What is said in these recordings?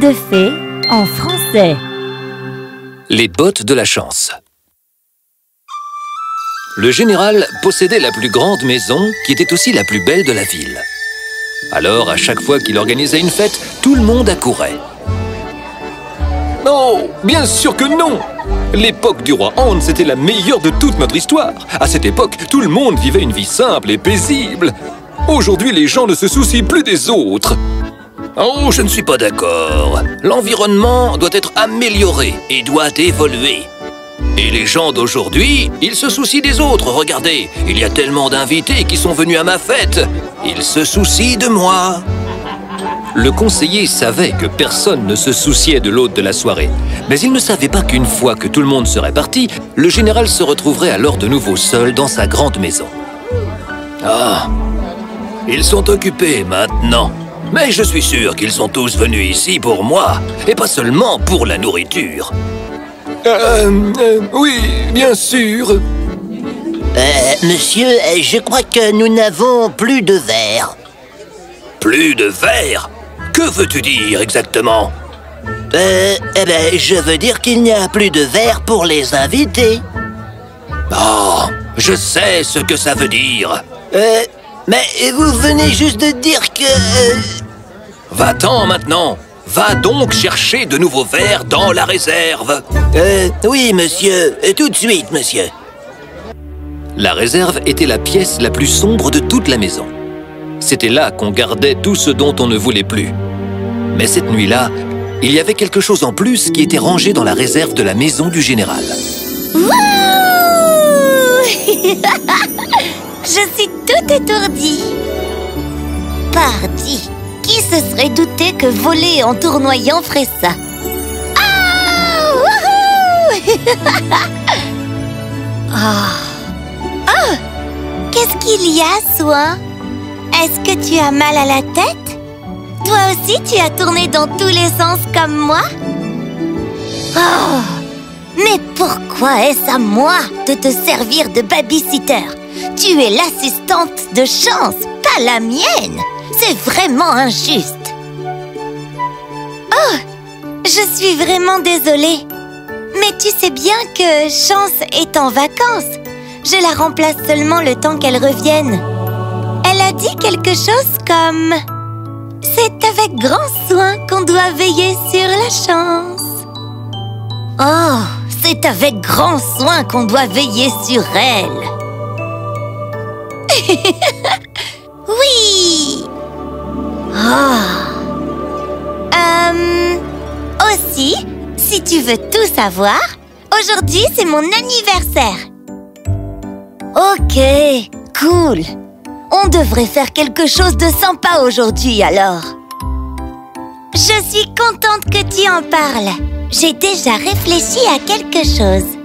de fées en français. Les bottes de la chance. Le général possédait la plus grande maison qui était aussi la plus belle de la ville. Alors, à chaque fois qu'il organisait une fête, tout le monde accourait. Non, bien sûr que non L'époque du roi Hans était la meilleure de toute notre histoire. À cette époque, tout le monde vivait une vie simple et paisible. Aujourd'hui, les gens ne se soucient plus des autres. Oh, je ne suis pas d'accord. L'environnement doit être amélioré et doit évoluer. Et les gens d'aujourd'hui, ils se soucient des autres, regardez. Il y a tellement d'invités qui sont venus à ma fête. Ils se soucient de moi. Le conseiller savait que personne ne se souciait de l'hôte de la soirée. Mais il ne savait pas qu'une fois que tout le monde serait parti, le général se retrouverait alors de nouveau seul dans sa grande maison. Ah, ils sont occupés maintenant. Mais je suis sûr qu'ils sont tous venus ici pour moi, et pas seulement pour la nourriture. Euh, euh oui, bien sûr. Euh, monsieur, je crois que nous n'avons plus de verre. Plus de verre? Que veux-tu dire exactement? Euh, eh ben, je veux dire qu'il n'y a plus de verre pour les invités. Oh, je sais ce que ça veut dire. Euh, mais vous venez juste de dire que... Euh, Va-t'en maintenant Va donc chercher de nouveaux verres dans la réserve Euh, oui, monsieur. Tout de suite, monsieur. La réserve était la pièce la plus sombre de toute la maison. C'était là qu'on gardait tout ce dont on ne voulait plus. Mais cette nuit-là, il y avait quelque chose en plus qui était rangé dans la réserve de la maison du général. Je suis tout étourdie. Pardi, qui se serait douté que voler en tournoyant ferait ça. Ah Oh, oh Qu'est-ce qu'il y a, Soi Est-ce que tu as mal à la tête? Toi aussi, tu as tourné dans tous les sens comme moi? Oh! Mais pourquoi est-ce à moi de te servir de babysitter? Tu es l'assistante de chance, pas la mienne C'est vraiment injuste. Oh Je suis vraiment désolée. Mais tu sais bien que Chance est en vacances. Je la remplace seulement le temps qu'elle revienne. Elle a dit quelque chose comme... C'est avec grand soin qu'on doit veiller sur la chance Oh, c'est avec grand soin qu'on doit veiller sur elle. oui. Oh. Euh, aussi, si tu veux tout savoir, aujourd'hui c'est mon anniversaire. Ok, cool. On devrait faire quelque chose de sympa aujourd'hui alors. Je suis contente que tu en parles. J'ai déjà réfléchi à quelque chose.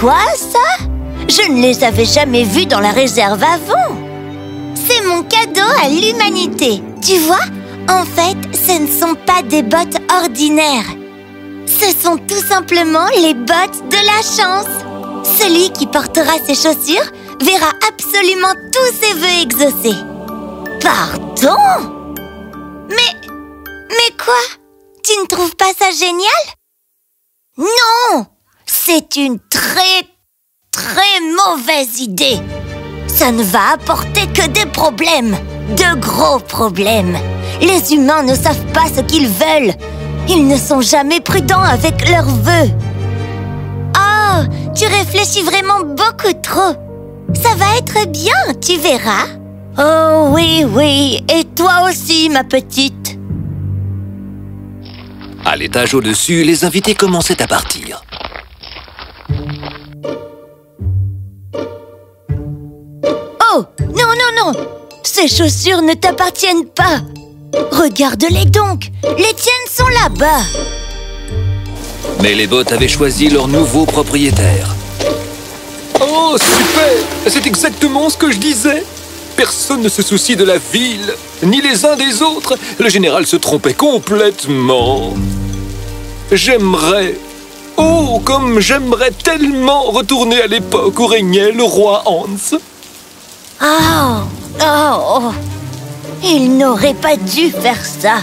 Quoi ça? Je ne les avais jamais vus dans la réserve avant. C'est mon cadeau à l'humanité. Tu vois, en fait, ce ne sont pas des bottes ordinaires. Ce sont tout simplement les bottes de la chance. Celui qui portera ces chaussures verra absolument tous ses vœux exaucés. Pardon? Mais... Mais quoi? Tu ne trouves pas ça génial? Non C'est une très... très mauvaise idée. Ça ne va apporter que des problèmes. De gros problèmes. Les humains ne savent pas ce qu'ils veulent. Ils ne sont jamais prudents avec leurs vœux. Oh, tu réfléchis vraiment beaucoup trop. Ça va être bien, tu verras. Oh oui, oui, et toi aussi, ma petite. À l'étage au-dessus, les invités commençaient à partir. Non, Ces chaussures ne t'appartiennent pas Regarde-les donc Les tiennes sont là-bas Mais les bottes avaient choisi leur nouveau propriétaire. Oh, super C'est exactement ce que je disais Personne ne se soucie de la ville, ni les uns des autres. Le général se trompait complètement. J'aimerais, oh, comme j'aimerais tellement retourner à l'époque où régnait le roi Hans. Oh, oh, oh. Il n'aurait pas dû faire ça.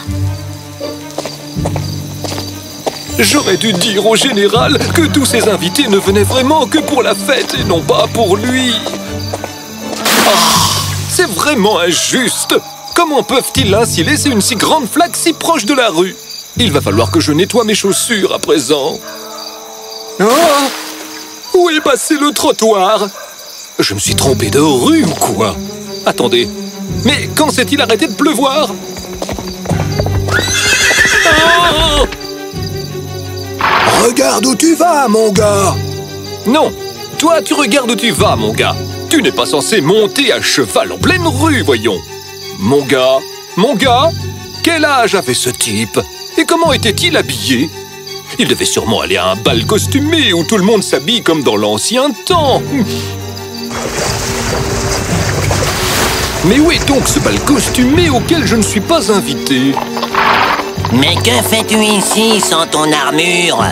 J'aurais dû dire au général que tous ces invités ne venaient vraiment que pour la fête et non pas pour lui. Ah, c'est vraiment injuste. Comment peuvent-ils ainsi laisser une si grande flaque si proche de la rue? Il va falloir que je nettoie mes chaussures à présent. Ah Où est passé le trottoir? Je me suis trompé de rue ou quoi Attendez, mais quand s'est-il arrêté de pleuvoir Ah Regarde où tu vas, mon gars Non, toi tu regardes où tu vas, mon gars. Tu n'es pas censé monter à cheval en pleine rue, voyons. Mon gars, mon gars, quel âge avait ce type Et comment était-il habillé Il devait sûrement aller à un bal costumé où tout le monde s'habille comme dans l'ancien temps. Mais où est donc ce bal costumé auquel je ne suis pas invité Mais que fais-tu ici sans ton armure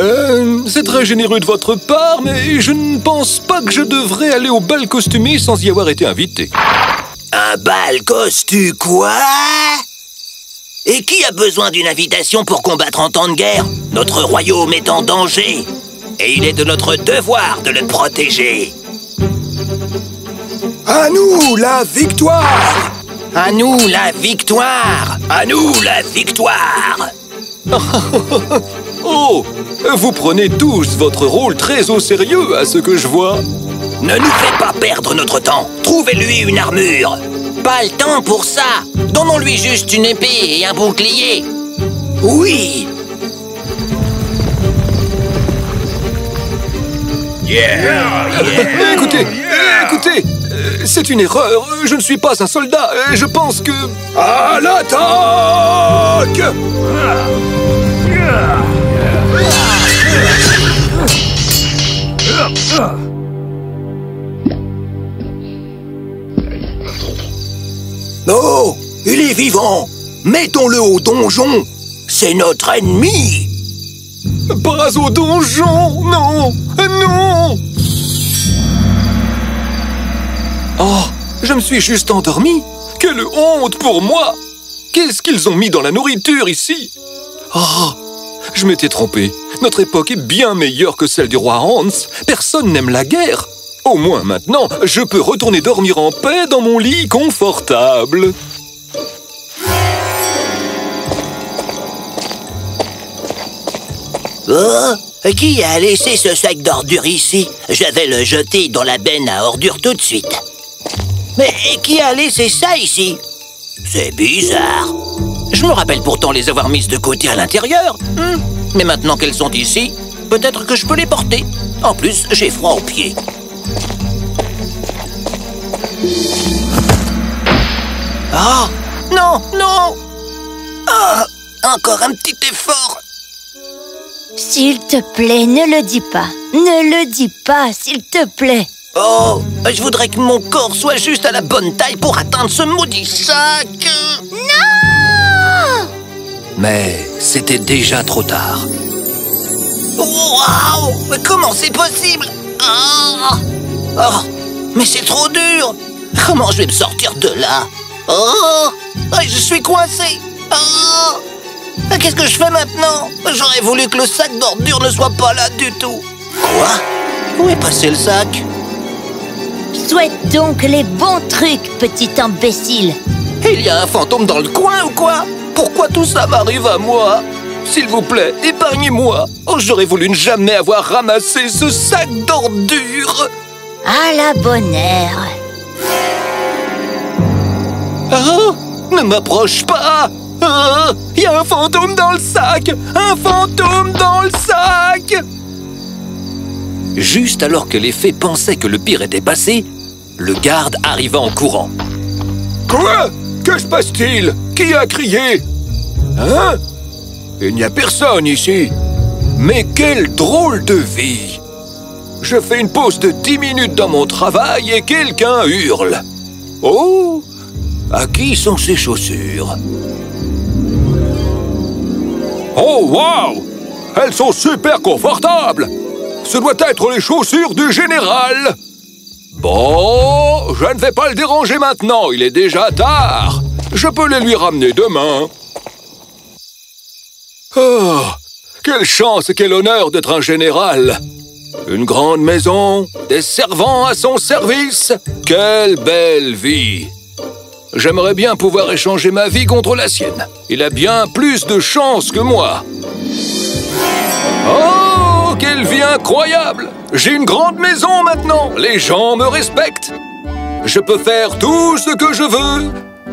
Euh, c'est très généreux de votre part, mais je ne pense pas que je devrais aller au bal costumé sans y avoir été invité. Un bal costu quoi Et qui a besoin d'une invitation pour combattre en temps de guerre Notre royaume est en danger. Et il est de notre devoir de le protéger. À nous, la victoire À nous la victoire À nous la victoire Oh Vous prenez tous votre rôle très au sérieux à ce que je vois. Ne nous faites pas perdre notre temps. Trouvez-lui une armure. Pas le temps pour ça. Donnons-lui juste une épée et un bouclier. Oui. écoutez, écoutez, euh, c'est une erreur. Je ne suis pas un soldat. Euh, Je pense que... À l'attaque Oh, il est vivant Mettons-le au donjon C'est notre ennemi Pas au donjon Non Non Oh Je me suis juste endormi Quelle honte pour moi Qu'est-ce qu'ils ont mis dans la nourriture ici? Oh Je m'étais trompé. Notre époque est bien meilleure que celle du roi Hans. Personne n'aime la guerre. Au moins maintenant, je peux retourner dormir en paix dans mon lit confortable. Oh, qui a laissé ce sac d'ordures ici? Je vais le jeter dans la benne à ordures tout de suite. Mais qui a laissé ça ici? C'est bizarre. Je me rappelle pourtant les avoir mises de côté à l'intérieur. Hmm. Mais maintenant qu'elles sont ici, peut-être que je peux les porter. En plus, j'ai froid aux pieds. Ah Non, non Ah Encore un petit effort S'il te plaît, ne le dis pas. Ne le dis pas, s'il te plaît. Oh, je voudrais que mon corps soit juste à la bonne taille pour atteindre ce maudit sac. Non Mais c'était déjà trop tard. Waouh Mais comment c'est possible? Ah Oh, mais c'est trop dur. Comment je vais me sortir de là? Oh Ah, Je suis coincé. Oh Qu'est-ce que je fais maintenant? J'aurais voulu que le sac d'ordures ne soit pas là du tout. Quoi? Où est passé le sac? Souhaite donc les bons trucs, petit imbécile. Il y a un fantôme dans le coin ou quoi? Pourquoi tout ça m'arrive à moi? S'il vous plaît, épargnez-moi. Oh, j'aurais voulu ne jamais avoir ramassé ce sac d'ordures. À la bonne heure. Ah, ne m'approche pas. Ah, Il y a un fantôme dans le sac. Un fantôme dans le sac. Juste alors que les fées pensaient que le pire était passé, le garde arriva en courant. Quoi? Que se passe-t-il? Qui a crié? Hein? Il n'y a personne ici. Mais quelle drôle de vie. Je fais une pause de 10 minutes dans mon travail et quelqu'un hurle. Oh! À qui sont ces chaussures? Oh, waouh Elles sont super confortables Ce doit être les chaussures du général Bon, je ne vais pas le déranger maintenant, il est déjà tard. Je peux les lui ramener demain. Oh, quelle chance et quel honneur d'être un général Une grande maison, des servants à son service. Quelle belle vie J'aimerais bien pouvoir échanger ma vie contre la sienne. Il a bien plus de chance que moi. Oh, vie incroyable J'ai une grande maison maintenant. Les gens me respectent. Je peux faire tout ce que je veux,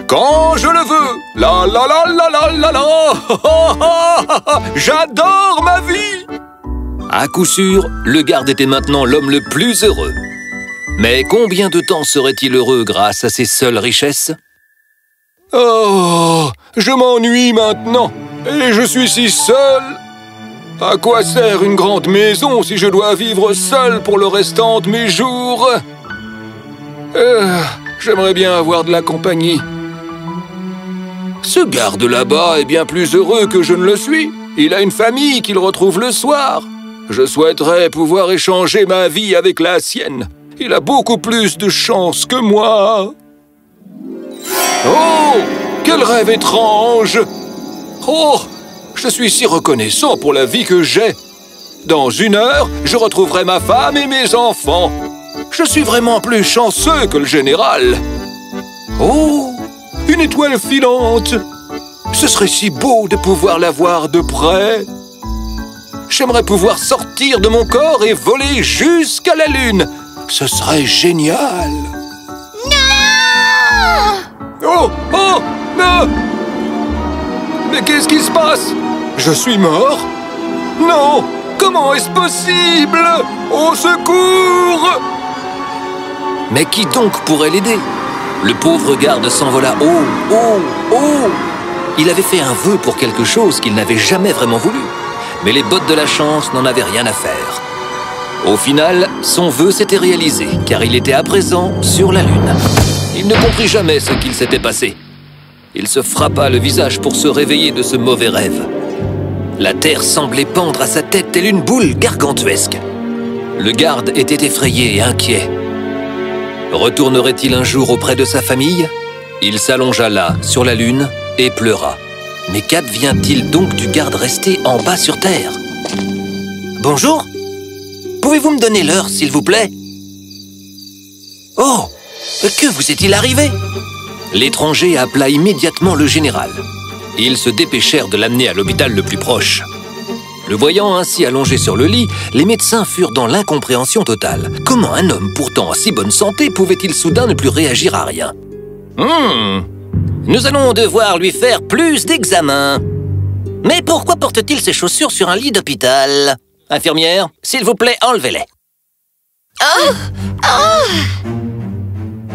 quand je le veux. La la la la la la la. J'adore ma vie. À coup sûr, le garde était maintenant l'homme le plus heureux. Mais combien de temps serait-il heureux grâce à ses seules richesses? Oh, je m'ennuie maintenant, et je suis si seul. À quoi sert une grande maison si je dois vivre seul pour le restant de mes jours? Euh, J'aimerais bien avoir de la compagnie. Ce garde là-bas est bien plus heureux que je ne le suis. Il a une famille qu'il retrouve le soir. Je souhaiterais pouvoir échanger ma vie avec la sienne. Il a beaucoup plus de chance que moi. Oh Quel rêve étrange Oh Je suis si reconnaissant pour la vie que j'ai. Dans une heure, je retrouverai ma femme et mes enfants. Je suis vraiment plus chanceux que le général. Oh Une étoile filante Ce serait si beau de pouvoir la voir de près. J'aimerais pouvoir sortir de mon corps et voler jusqu'à la lune. Ce serait génial. Oh Oh Non Mais qu'est-ce qui se passe Je suis mort Non Comment est-ce possible Au secours Mais qui donc pourrait l'aider Le pauvre garde s'envola haut, haut, haut Il avait fait un vœu pour quelque chose qu'il n'avait jamais vraiment voulu. Mais les bottes de la chance n'en avaient rien à faire. Au final, son vœu s'était réalisé, car il était à présent sur la Lune. Il ne comprit jamais ce qu'il s'était passé. Il se frappa le visage pour se réveiller de ce mauvais rêve. La terre semblait pendre à sa tête telle une boule gargantuesque. Le garde était effrayé et inquiet. Retournerait-il un jour auprès de sa famille? Il s'allongea là, sur la lune, et pleura. Mais qu'advient-il donc du garde resté en bas sur terre? Bonjour Pouvez-vous me donner l'heure, s'il vous plaît? Oh Que vous est-il arrivé? L'étranger appela immédiatement le général. Ils se dépêchèrent de l'amener à l'hôpital le plus proche. Le voyant ainsi allongé sur le lit, les médecins furent dans l'incompréhension totale. Comment un homme pourtant en si bonne santé pouvait-il soudain ne plus réagir à rien Hmm Nous allons devoir lui faire plus d'examens. Mais pourquoi porte-t-il ses chaussures sur un lit d'hôpital? Infirmière, s'il vous plaît, enlevez-les. Ah,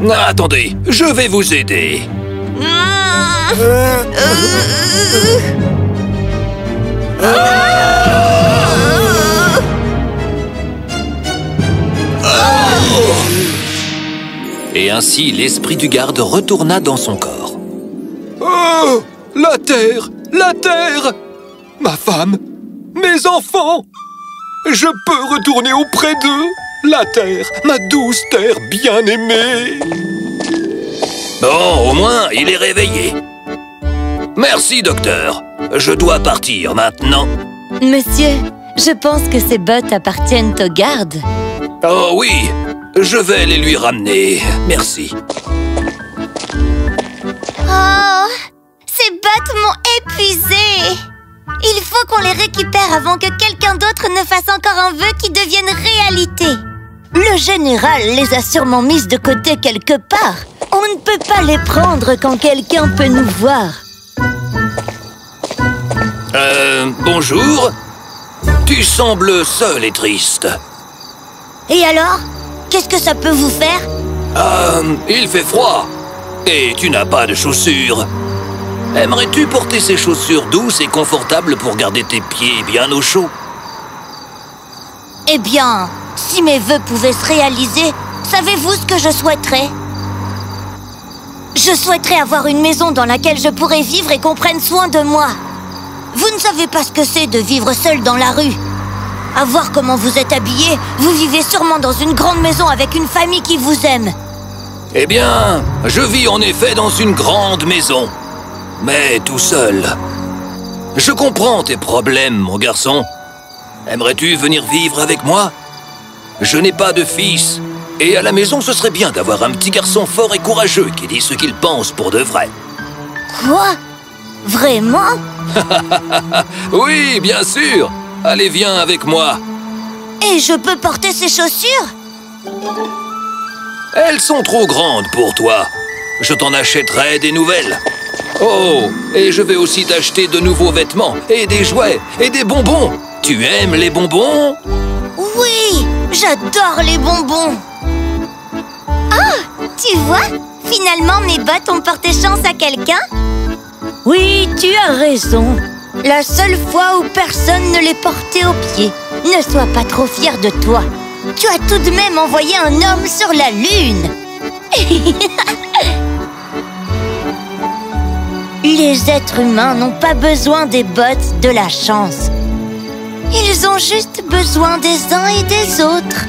attendez, je vais vous aider. Et ainsi, l'esprit du garde retourna dans son corps. Oh La terre La terre Ma femme Mes enfants Je peux retourner auprès d'eux La terre Ma douce terre bien-aimée Bon, au moins, il est réveillé. Merci, docteur. Je dois partir maintenant. Monsieur, je pense que ces bottes appartiennent au garde. Oh oui, je vais les lui ramener. Merci. Oh, ces bottes m'ont épuisée. Il faut qu'on les récupère avant que quelqu'un d'autre ne fasse encore un vœu qui devienne réalité. Le général les a sûrement mises de côté quelque part. On ne peut pas les prendre quand quelqu'un peut nous voir. Euh, bonjour. Tu sembles seul et triste. Et alors Qu'est-ce que ça peut vous faire? Euh, il fait froid. Et tu n'as pas de chaussures. Aimerais-tu porter ces chaussures douces et confortables pour garder tes pieds bien au chaud? Eh bien, si mes vœux pouvaient se réaliser, savez-vous ce que je souhaiterais? Je souhaiterais avoir une maison dans laquelle je pourrais vivre et qu'on prenne soin de moi. Vous ne savez pas ce que c'est de vivre seul dans la rue. À voir comment vous êtes habillé, vous vivez sûrement dans une grande maison avec une famille qui vous aime. Eh bien, je vis en effet dans une grande maison, mais tout seul. Je comprends tes problèmes, mon garçon. Aimerais-tu venir vivre avec moi? Je n'ai pas de fils, et à la maison ce serait bien d'avoir un petit garçon fort et courageux qui dit ce qu'il pense pour de vrai. Quoi? Vraiment? Oui, bien sûr Allez, viens avec moi Et je peux porter ces chaussures? Elles sont trop grandes pour toi. Je t'en achèterai des nouvelles. Oh, et je vais aussi t'acheter de nouveaux vêtements, et des jouets, et des bonbons. Tu aimes les bonbons? Oui, j'adore les bonbons. Oh, tu vois Finalement, mes bottes ont porté chance à quelqu'un Oui, tu as raison. La seule fois où personne ne les portait aux pieds. Ne sois pas trop fier de toi. Tu as tout de même envoyé un homme sur la Lune. Les êtres humains n'ont pas besoin des bottes de la chance. Ils ont juste besoin des uns et des autres.